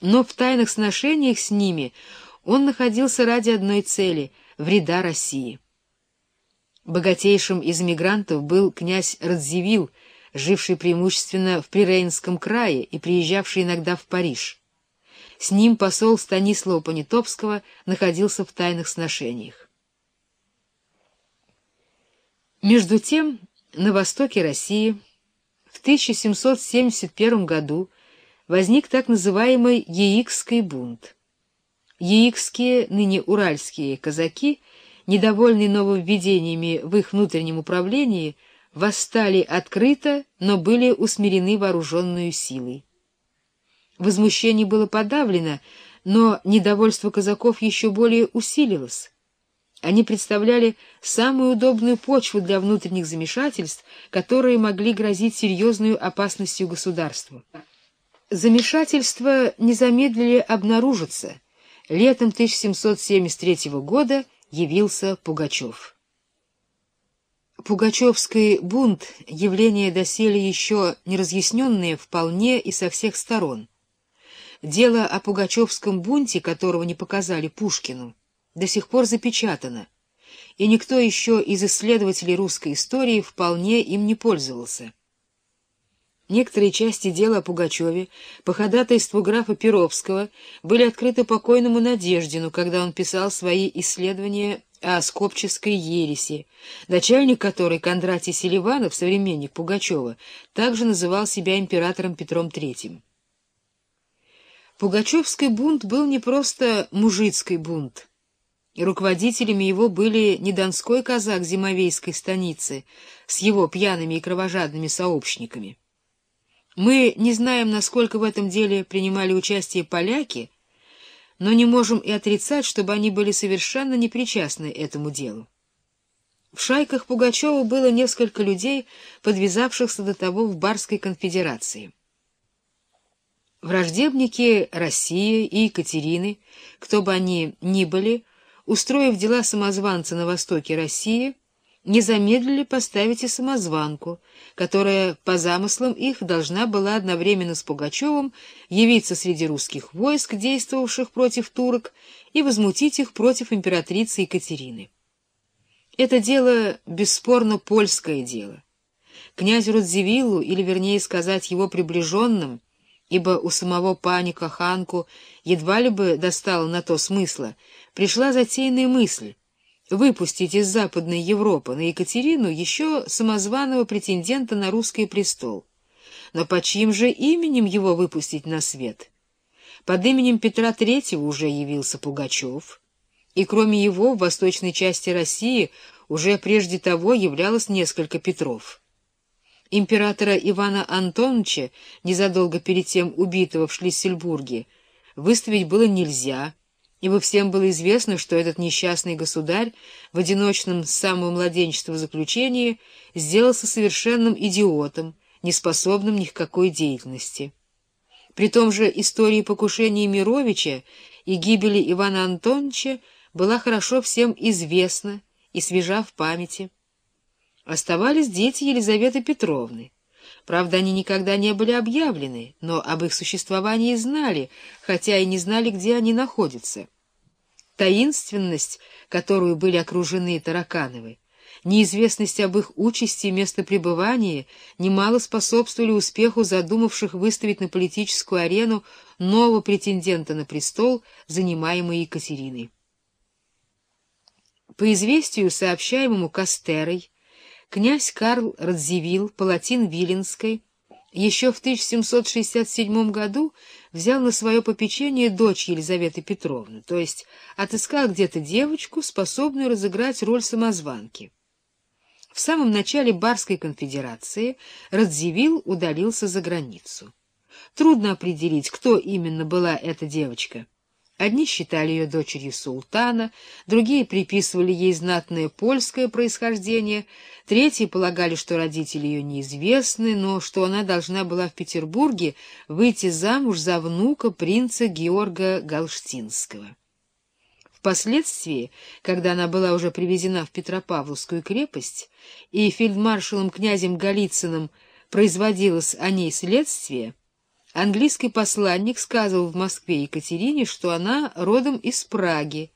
Но в тайных сношениях с ними он находился ради одной цели — вреда России. Богатейшим из мигрантов был князь Радзивилл, живший преимущественно в Прирейнском крае и приезжавший иногда в Париж. С ним посол Станислава Понятовского находился в тайных сношениях. Между тем, на востоке России в 1771 году возник так называемый Яикский бунт. Яикские, ныне уральские казаки, недовольные нововведениями в их внутреннем управлении, восстали открыто, но были усмирены вооруженную силой. Возмущение было подавлено, но недовольство казаков еще более усилилось. Они представляли самую удобную почву для внутренних замешательств, которые могли грозить серьезную опасностью государству. Замешательства не замедлили обнаружиться. Летом 1773 года явился Пугачев. Пугачевский бунт — явление доселе еще не разъясненное вполне и со всех сторон. Дело о Пугачевском бунте, которого не показали Пушкину, до сих пор запечатано, и никто еще из исследователей русской истории вполне им не пользовался. Некоторые части дела о Пугачеве по ходатайству графа Перовского были открыты покойному Надеждину, когда он писал свои исследования о скопческой ереси, начальник которой, Кондратий Селиванов, современник Пугачева, также называл себя императором Петром III. Пугачевский бунт был не просто мужицкий бунт, руководителями его были не донской казак Зимовейской станицы с его пьяными и кровожадными сообщниками. Мы не знаем, насколько в этом деле принимали участие поляки, но не можем и отрицать, чтобы они были совершенно непричастны этому делу. В шайках Пугачева было несколько людей, подвязавшихся до того в Барской конфедерации. Враждебники России и Екатерины, кто бы они ни были, устроив дела самозванца на востоке России, не замедлили поставить и самозванку, которая, по замыслам их, должна была одновременно с Пугачевым явиться среди русских войск, действовавших против турок, и возмутить их против императрицы Екатерины. Это дело, бесспорно, польское дело. Князю Радзивиллу, или, вернее сказать, его приближенным, ибо у самого паника Ханку едва ли бы достало на то смысла, пришла затейная мысль выпустить из Западной Европы на Екатерину еще самозваного претендента на русский престол. Но под чьим же именем его выпустить на свет? Под именем Петра Третьего уже явился Пугачев, и кроме его в восточной части России уже прежде того являлось несколько Петров. Императора Ивана Антоновича, незадолго перед тем убитого в Шлиссельбурге, выставить было нельзя, ибо всем было известно, что этот несчастный государь в одиночном с самого младенчества заключении сделался совершенным идиотом, неспособным ни к какой деятельности. При том же истории покушения Мировича и гибели Ивана Антоновича была хорошо всем известна и свежа в памяти. Оставались дети Елизаветы Петровны. Правда, они никогда не были объявлены, но об их существовании знали, хотя и не знали, где они находятся. Таинственность, которую были окружены Таракановы, неизвестность об их участи и местопребывании немало способствовали успеху задумавших выставить на политическую арену нового претендента на престол, занимаемый Екатериной. По известию, сообщаемому Кастерой, князь Карл Радзивилл, палатин Виленской, еще в 1767 году взял на свое попечение дочь Елизаветы Петровны, то есть отыскал где-то девочку, способную разыграть роль самозванки. В самом начале Барской конфедерации Радзивилл удалился за границу. Трудно определить, кто именно была эта девочка — Одни считали ее дочерью султана, другие приписывали ей знатное польское происхождение, третьи полагали, что родители ее неизвестны, но что она должна была в Петербурге выйти замуж за внука принца Георга Галштинского. Впоследствии, когда она была уже привезена в Петропавловскую крепость, и фельдмаршалом князем Голицыным производилось о ней следствие, английский посланник сказывал в Москве Екатерине, что она родом из Праги,